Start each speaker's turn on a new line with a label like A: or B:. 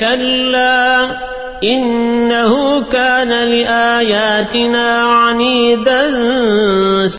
A: كلا إنه كان لآياتنا عنيدا